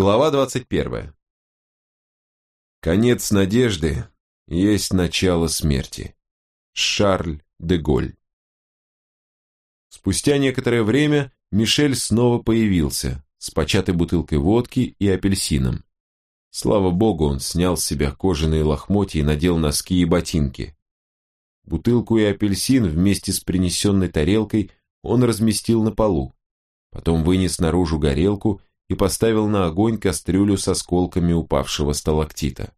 Глава 21. Конец надежды есть начало смерти. Шарль де Голь. Спустя некоторое время Мишель снова появился с початой бутылкой водки и апельсином. Слава богу, он снял с себя кожаные лохмотья и надел носки и ботинки. Бутылку и апельсин вместе с принесенной тарелкой он разместил на полу. Потом вынес наружу горелку и поставил на огонь кастрюлю с осколками упавшего сталактита.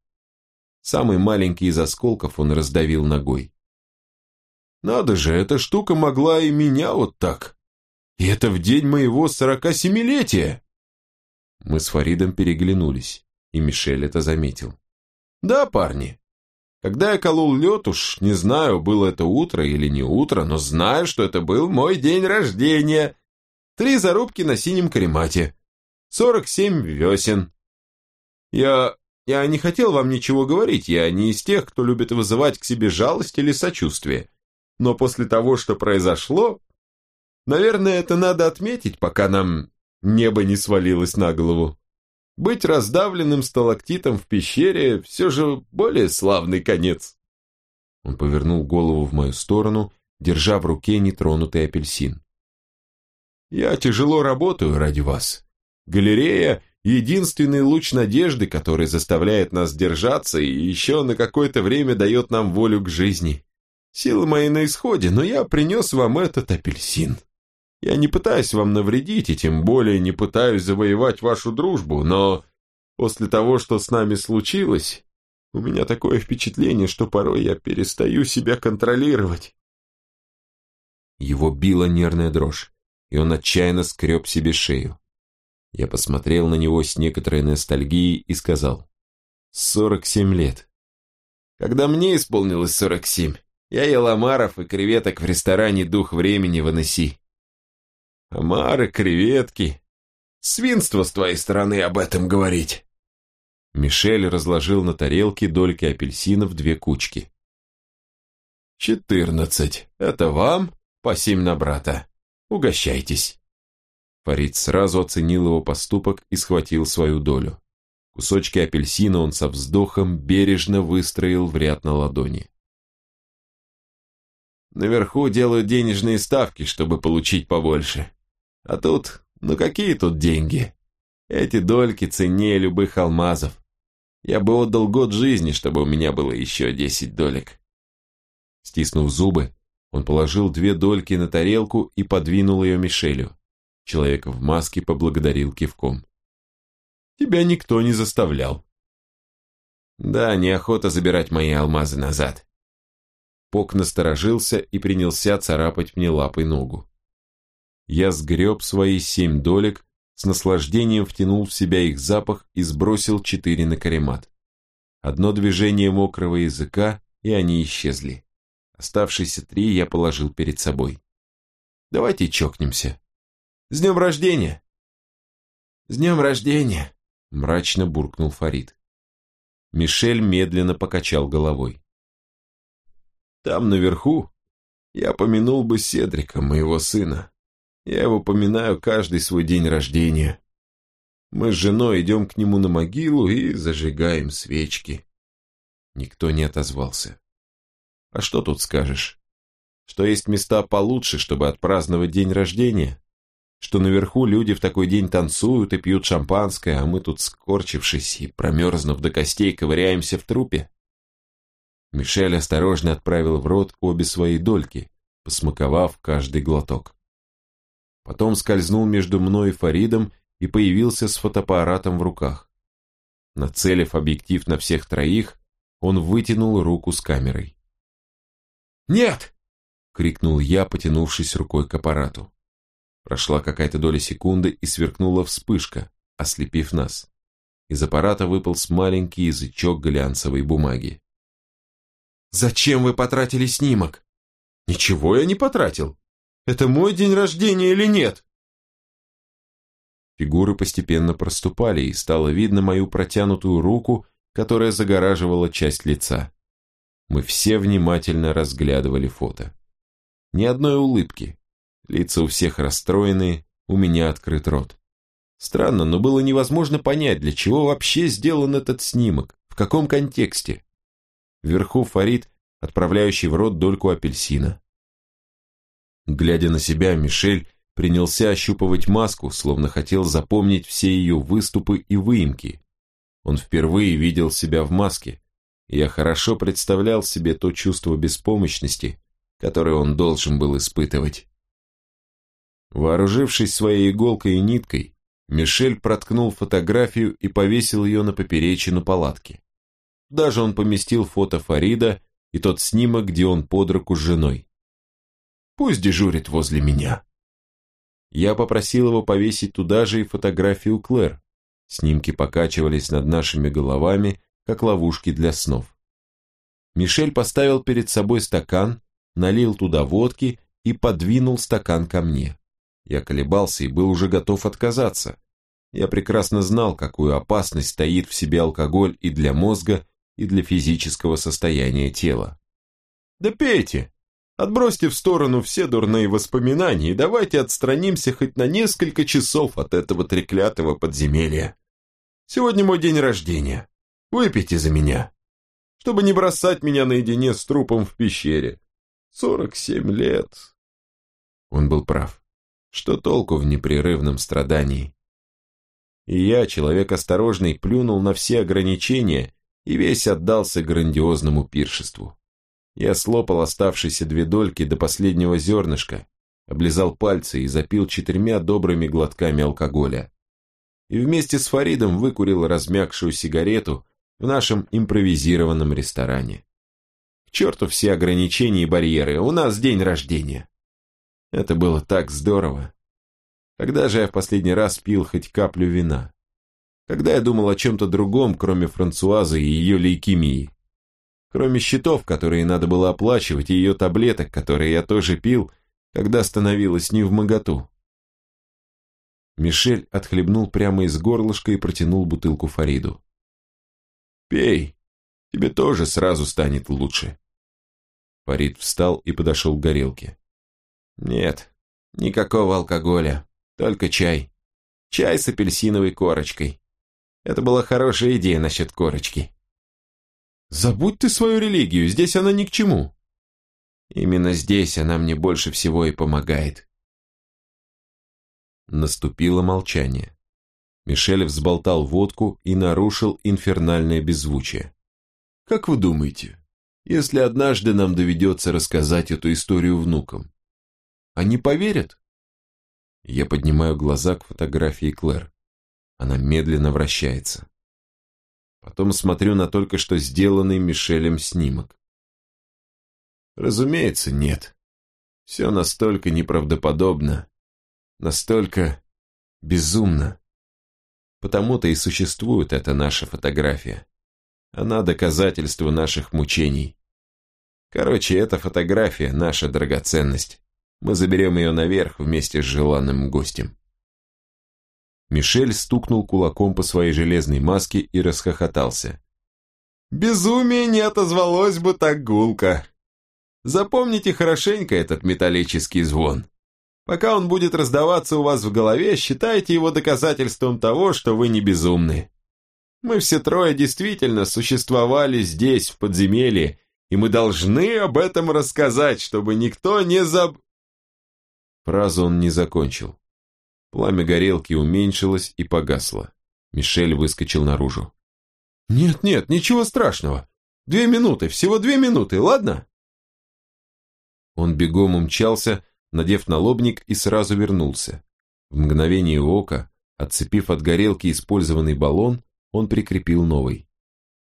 Самый маленький из осколков он раздавил ногой. «Надо же, эта штука могла и меня вот так! И это в день моего сорока семилетия!» Мы с Фаридом переглянулись, и Мишель это заметил. «Да, парни, когда я колол лед, уж не знаю, было это утро или не утро, но знаю, что это был мой день рождения. Три зарубки на синем каремате. Сорок семь весен. Я... я не хотел вам ничего говорить, я не из тех, кто любит вызывать к себе жалость или сочувствие. Но после того, что произошло, наверное, это надо отметить, пока нам небо не свалилось на голову. Быть раздавленным сталактитом в пещере все же более славный конец. Он повернул голову в мою сторону, держа в руке нетронутый апельсин. «Я тяжело работаю ради вас. Галерея – единственный луч надежды, который заставляет нас держаться и еще на какое-то время дает нам волю к жизни. Силы мои на исходе, но я принес вам этот апельсин. Я не пытаюсь вам навредить и тем более не пытаюсь завоевать вашу дружбу, но после того, что с нами случилось, у меня такое впечатление, что порой я перестаю себя контролировать. Его била нервная дрожь, и он отчаянно скреб себе шею. Я посмотрел на него с некоторой ностальгией и сказал, «Сорок семь лет». Когда мне исполнилось сорок семь, я ел омаров и креветок в ресторане «Дух времени» в Анесси. Омары, креветки. Свинство с твоей стороны об этом говорить. Мишель разложил на тарелке дольки апельсинов две кучки. «Четырнадцать. Это вам, по семь на брата. Угощайтесь». Фарид сразу оценил его поступок и схватил свою долю. Кусочки апельсина он со вздохом бережно выстроил в ряд на ладони. Наверху делают денежные ставки, чтобы получить побольше. А тут, ну какие тут деньги? Эти дольки ценнее любых алмазов. Я бы отдал год жизни, чтобы у меня было еще десять долек. Стиснув зубы, он положил две дольки на тарелку и подвинул ее Мишелю. Человек в маске поблагодарил кивком. «Тебя никто не заставлял». «Да, неохота забирать мои алмазы назад». Пок насторожился и принялся царапать мне лапой ногу. Я сгреб свои семь долек, с наслаждением втянул в себя их запах и сбросил четыре на каремат. Одно движение мокрого языка, и они исчезли. Оставшиеся три я положил перед собой. Давайте чокнемся. С днем рождения!» «С днем рождения!» – мрачно буркнул Фарид. Мишель медленно покачал головой. «Там наверху я помянул бы Седрика, моего сына. Я его поминаю каждый свой день рождения. Мы с женой идем к нему на могилу и зажигаем свечки». Никто не отозвался. «А что тут скажешь? Что есть места получше, чтобы отпраздновать день рождения?» Что наверху люди в такой день танцуют и пьют шампанское, а мы тут, скорчившись и промерзнув до костей, ковыряемся в трупе. Мишель осторожно отправил в рот обе свои дольки, посмаковав каждый глоток. Потом скользнул между мной и Фаридом и появился с фотоаппаратом в руках. Нацелив объектив на всех троих, он вытянул руку с камерой. «Нет!» — крикнул я, потянувшись рукой к аппарату. Прошла какая-то доля секунды и сверкнула вспышка, ослепив нас. Из аппарата выполз маленький язычок глянцевой бумаги. «Зачем вы потратили снимок?» «Ничего я не потратил. Это мой день рождения или нет?» Фигуры постепенно проступали, и стало видно мою протянутую руку, которая загораживала часть лица. Мы все внимательно разглядывали фото. Ни одной улыбки, Лица у всех расстроенные, у меня открыт рот. Странно, но было невозможно понять, для чего вообще сделан этот снимок, в каком контексте. Вверху Фарид, отправляющий в рот дольку апельсина. Глядя на себя, Мишель принялся ощупывать маску, словно хотел запомнить все ее выступы и выемки. Он впервые видел себя в маске, и я хорошо представлял себе то чувство беспомощности, которое он должен был испытывать. Вооружившись своей иголкой и ниткой, Мишель проткнул фотографию и повесил ее на поперечину палатки. Даже он поместил фото Фарида и тот снимок, где он под руку с женой. Пусть дежурит возле меня. Я попросил его повесить туда же и фотографию Клэр. Снимки покачивались над нашими головами, как ловушки для снов. Мишель поставил перед собой стакан, налил туда водки и подвинул стакан ко мне. Я колебался и был уже готов отказаться. Я прекрасно знал, какую опасность стоит в себе алкоголь и для мозга, и для физического состояния тела. «Да пейте! Отбросьте в сторону все дурные воспоминания и давайте отстранимся хоть на несколько часов от этого треклятого подземелья. Сегодня мой день рождения. Выпейте за меня, чтобы не бросать меня наедине с трупом в пещере. Сорок семь лет». Он был прав. Что толку в непрерывном страдании? И я, человек осторожный, плюнул на все ограничения и весь отдался грандиозному пиршеству. Я слопал оставшиеся две дольки до последнего зернышка, облизал пальцы и запил четырьмя добрыми глотками алкоголя. И вместе с Фаридом выкурил размягшую сигарету в нашем импровизированном ресторане. К черту все ограничения и барьеры, у нас день рождения. Это было так здорово. Когда же я в последний раз пил хоть каплю вина? Когда я думал о чем-то другом, кроме Франсуазы и ее лейкемии? Кроме счетов, которые надо было оплачивать, и ее таблеток, которые я тоже пил, когда становилось не в моготу. Мишель отхлебнул прямо из горлышка и протянул бутылку Фариду. «Пей, тебе тоже сразу станет лучше». Фарид встал и подошел к горелке. Нет, никакого алкоголя, только чай. Чай с апельсиновой корочкой. Это была хорошая идея насчет корочки. Забудь ты свою религию, здесь она ни к чему. Именно здесь она мне больше всего и помогает. Наступило молчание. Мишель взболтал водку и нарушил инфернальное беззвучие. Как вы думаете, если однажды нам доведется рассказать эту историю внукам, они поверят? Я поднимаю глаза к фотографии Клэр. Она медленно вращается. Потом смотрю на только что сделанный Мишелем снимок. Разумеется, нет. Все настолько неправдоподобно, настолько безумно. Потому-то и существует эта наша фотография. Она доказательство наших мучений. Короче, эта фотография – наша драгоценность. Мы заберем ее наверх вместе с желанным гостем. Мишель стукнул кулаком по своей железной маске и расхохотался. «Безумие не отозвалось бы так гулко. Запомните хорошенько этот металлический звон. Пока он будет раздаваться у вас в голове, считайте его доказательством того, что вы не безумны. Мы все трое действительно существовали здесь, в подземелье, и мы должны об этом рассказать, чтобы никто не заб... Фразу он не закончил. Пламя горелки уменьшилось и погасло. Мишель выскочил наружу. «Нет-нет, ничего страшного. Две минуты, всего две минуты, ладно?» Он бегом умчался, надев налобник и сразу вернулся. В мгновение ока, отцепив от горелки использованный баллон, он прикрепил новый.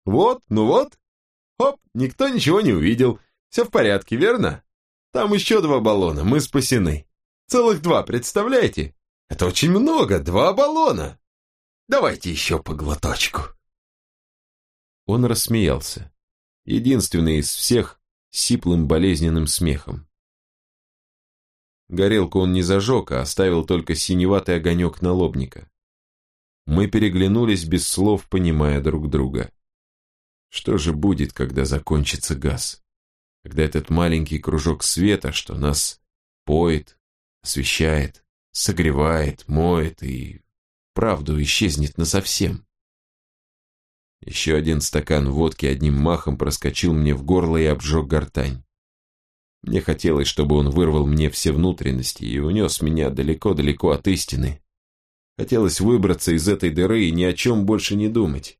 «Вот, ну вот. Хоп, никто ничего не увидел. Все в порядке, верно? Там еще два баллона, мы спасены. Целых два, представляете? Это очень много, два баллона. Давайте еще по глоточку. Он рассмеялся. Единственный из всех сиплым болезненным смехом. Горелку он не зажег, а оставил только синеватый огонек налобника. Мы переглянулись без слов, понимая друг друга. Что же будет, когда закончится газ? Когда этот маленький кружок света, что нас поет, освещает, согревает, моет и вправду исчезнет насовсем. Еще один стакан водки одним махом проскочил мне в горло и обжег гортань. Мне хотелось, чтобы он вырвал мне все внутренности и унес меня далеко-далеко от истины. Хотелось выбраться из этой дыры и ни о чем больше не думать.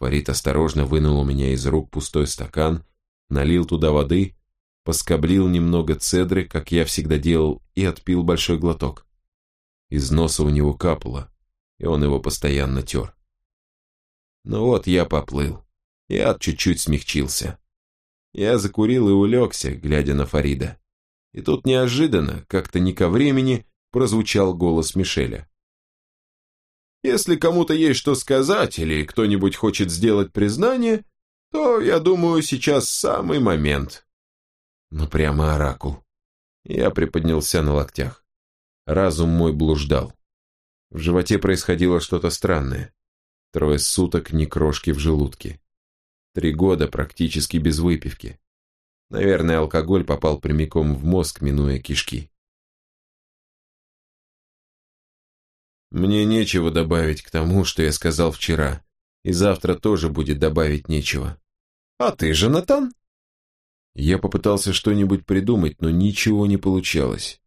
Фарид осторожно вынул у меня из рук пустой стакан, налил туда воды, поскоблил немного цедры, как я всегда делал, и отпил большой глоток. Из носа у него капало, и он его постоянно тер. Ну вот я поплыл. Я чуть-чуть смягчился. Я закурил и улегся, глядя на Фарида. И тут неожиданно, как-то не ко времени, прозвучал голос Мишеля. «Если кому-то есть что сказать или кто-нибудь хочет сделать признание, то, я думаю, сейчас самый момент». Ну прямо оракул. Я приподнялся на локтях. Разум мой блуждал. В животе происходило что-то странное. Трое суток ни крошки в желудке. Три года практически без выпивки. Наверное, алкоголь попал прямиком в мозг, минуя кишки. Мне нечего добавить к тому, что я сказал вчера, и завтра тоже будет добавить нечего. А ты же, Натан? Я попытался что-нибудь придумать, но ничего не получалось.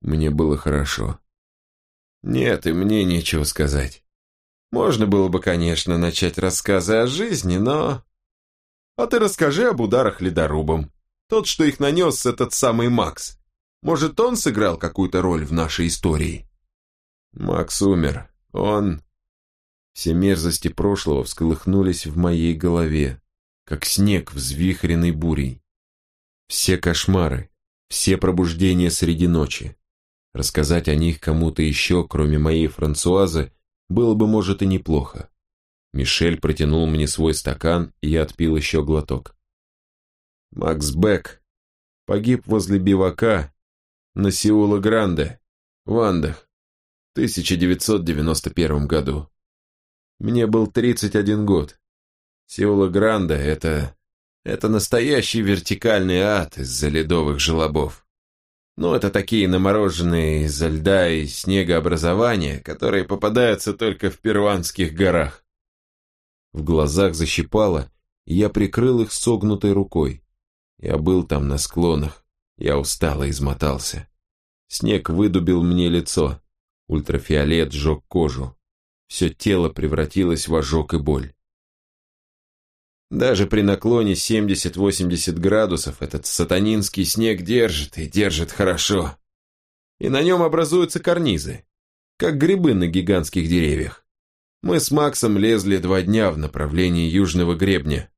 Мне было хорошо. Нет, и мне нечего сказать. Можно было бы, конечно, начать рассказы о жизни, но... А ты расскажи об ударах ледорубом. Тот, что их нанес, этот самый Макс. Может, он сыграл какую-то роль в нашей истории? Макс умер. Он... Все мерзости прошлого всколыхнулись в моей голове, как снег, взвихренный бурей. Все кошмары, все пробуждения среди ночи. Рассказать о них кому-то еще, кроме моей Франсуазы, было бы, может, и неплохо. Мишель протянул мне свой стакан, и я отпил еще глоток. Макс Бек погиб возле бивака на Сеула Гранде, в Андах, в 1991 году. Мне был 31 год. Сеула Гранде — это... это настоящий вертикальный ад из-за ледовых желобов. Ну, это такие намороженные из-за льда и снега которые попадаются только в перуанских горах. В глазах защипало, и я прикрыл их согнутой рукой. Я был там на склонах, я устало измотался. Снег выдубил мне лицо, ультрафиолет сжег кожу. Все тело превратилось в ожог и боль. Даже при наклоне 70-80 градусов этот сатанинский снег держит, и держит хорошо. И на нем образуются карнизы, как грибы на гигантских деревьях. Мы с Максом лезли два дня в направлении южного гребня.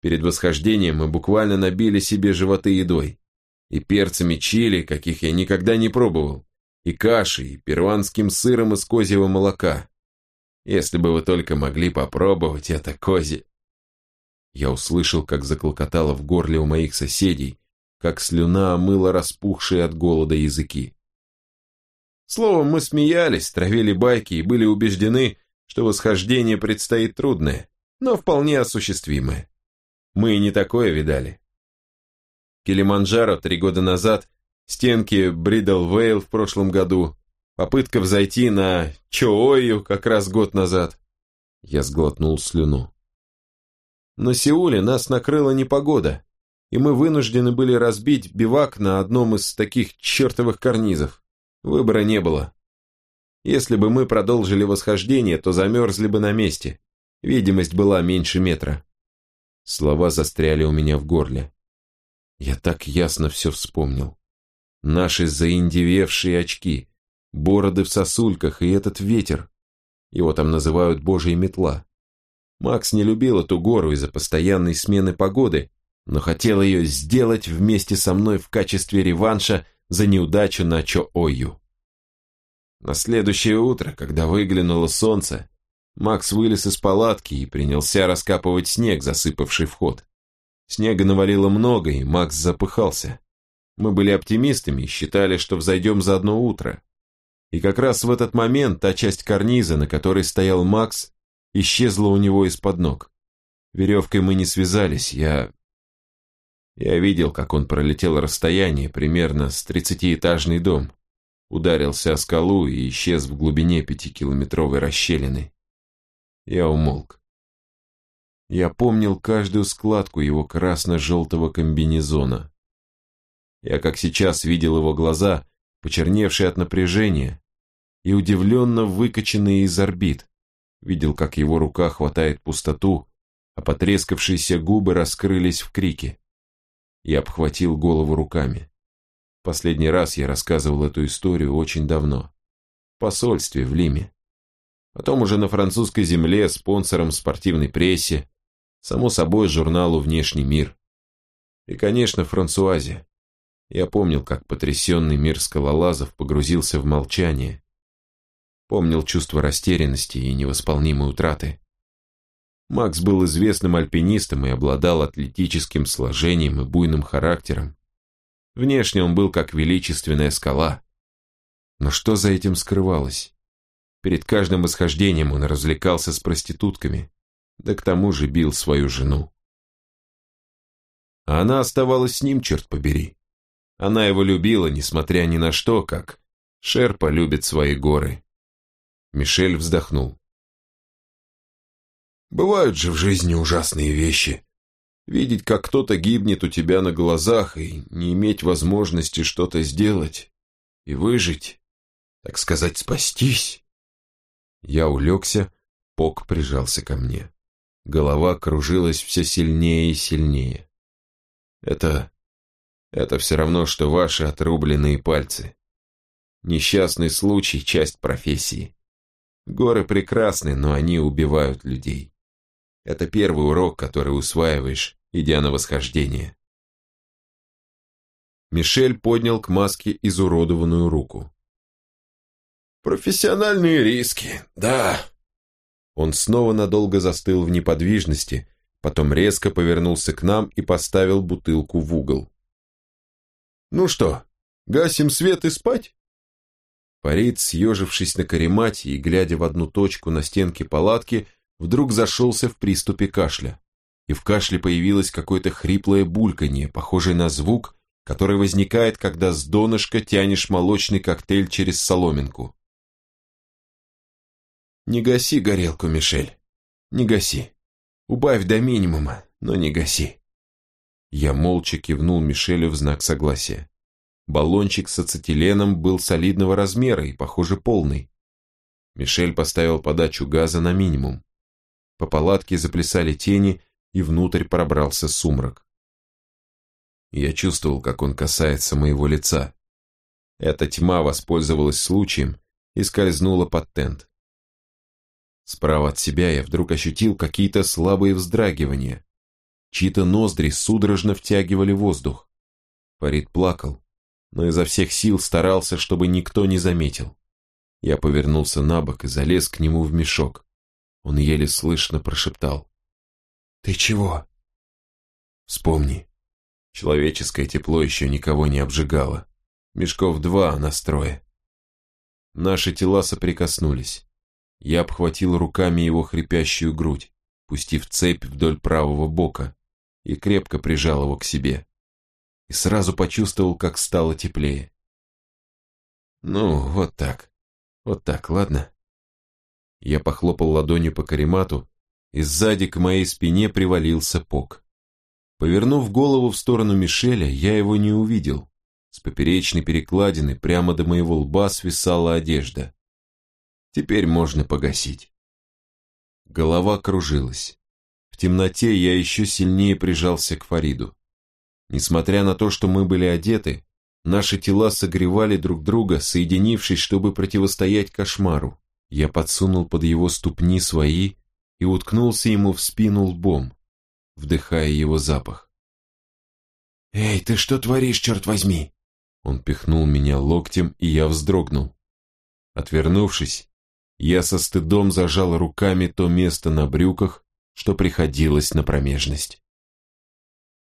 Перед восхождением мы буквально набили себе животы едой. И перцами чили, каких я никогда не пробовал, и кашей, и перуанским сыром из козьего молока. Если бы вы только могли попробовать это кози. Я услышал, как заклокотало в горле у моих соседей, как слюна омыла распухшие от голода языки. Словом, мы смеялись, травили байки и были убеждены, что восхождение предстоит трудное, но вполне осуществимое. Мы и не такое видали. Килиманджаро три года назад, стенки Бридл-Вейл в прошлом году, попытка взойти на Чо-Ойю как раз год назад. Я сглотнул слюну. На Сеуле нас накрыла непогода, и мы вынуждены были разбить бивак на одном из таких чертовых карнизов. Выбора не было. Если бы мы продолжили восхождение, то замерзли бы на месте. Видимость была меньше метра. Слова застряли у меня в горле. Я так ясно все вспомнил. Наши заиндевевшие очки, бороды в сосульках и этот ветер. Его там называют божья метла. Макс не любил эту гору из-за постоянной смены погоды, но хотел ее сделать вместе со мной в качестве реванша за неудачу на Чо-Ою. На следующее утро, когда выглянуло солнце, Макс вылез из палатки и принялся раскапывать снег, засыпавший вход. Снега навалило много, и Макс запыхался. Мы были оптимистами и считали, что взойдем за одно утро. И как раз в этот момент та часть карниза, на которой стоял Макс, исчезла у него из-под ног. Веревкой мы не связались, я... Я видел, как он пролетел расстояние, примерно с тридцатиэтажный дом. ударился о скалу и исчез в глубине пятикилометровой расщелины. Я умолк. Я помнил каждую складку его красно-желтого комбинезона. Я как сейчас видел его глаза, почерневшие от напряжения и удивленно выкоченные из орбит. Видел, как его рука хватает пустоту, а потрескавшиеся губы раскрылись в крике. Я обхватил голову руками. Последний раз я рассказывал эту историю очень давно. В посольстве в Лиме. Потом уже на французской земле, спонсором спортивной прессе, Само собой, журналу «Внешний мир». И, конечно, Франсуазе. Я помнил, как потрясенный мир скалолазов погрузился в молчание. Помнил чувство растерянности и невосполнимой утраты. Макс был известным альпинистом и обладал атлетическим сложением и буйным характером. Внешне он был как величественная скала. Но что за этим скрывалось? Перед каждым восхождением он развлекался с проститутками, да к тому же бил свою жену. А она оставалась с ним, черт побери. Она его любила, несмотря ни на что, как Шерпа любит свои горы. Мишель вздохнул. Бывают же в жизни ужасные вещи. Видеть, как кто-то гибнет у тебя на глазах и не иметь возможности что-то сделать и выжить, так сказать, спастись. Я улегся, Пок прижался ко мне. Голова кружилась все сильнее и сильнее. Это... это все равно, что ваши отрубленные пальцы. Несчастный случай – часть профессии. Горы прекрасны, но они убивают людей. Это первый урок, который усваиваешь, идя на восхождение. Мишель поднял к маске изуродованную руку. «Профессиональные риски, да», он снова надолго застыл в неподвижности, потом резко повернулся к нам и поставил бутылку в угол. «Ну что, гасим свет и спать?» Фарид, съежившись на каремате и глядя в одну точку на стенке палатки, вдруг зашелся в приступе кашля. И в кашле появилось какое-то хриплое бульканье, похожее на звук, который возникает, когда с донышка тянешь молочный коктейль через соломинку. Не гаси горелку, Мишель. Не гаси. Убавь до минимума, но не гаси. Я молча кивнул Мишелю в знак согласия. Баллончик с ацетиленом был солидного размера и, похоже, полный. Мишель поставил подачу газа на минимум. По палатке заплясали тени, и внутрь пробрался сумрак. Я чувствовал, как он касается моего лица. Эта тьма воспользовалась случаем и скользнула под тент. Справа от себя я вдруг ощутил какие-то слабые вздрагивания. Чьи-то ноздри судорожно втягивали воздух. Фарид плакал, но изо всех сил старался, чтобы никто не заметил. Я повернулся на бок и залез к нему в мешок. Он еле слышно прошептал. «Ты чего?» «Вспомни. Человеческое тепло еще никого не обжигало. Мешков два на строе». Наши тела соприкоснулись. Я обхватил руками его хрипящую грудь, пустив цепь вдоль правого бока, и крепко прижал его к себе. И сразу почувствовал, как стало теплее. Ну, вот так. Вот так, ладно? Я похлопал ладонью по каремату, и сзади к моей спине привалился Пок. Повернув голову в сторону Мишеля, я его не увидел. С поперечной перекладины прямо до моего лба свисала одежда. Теперь можно погасить. Голова кружилась. В темноте я еще сильнее прижался к Фариду. Несмотря на то, что мы были одеты, наши тела согревали друг друга, соединившись, чтобы противостоять кошмару. Я подсунул под его ступни свои и уткнулся ему в спину лбом, вдыхая его запах. «Эй, ты что творишь, черт возьми?» Он пихнул меня локтем, и я вздрогнул. Отвернувшись, я со стыдом зажал руками то место на брюках, что приходилось на промежность.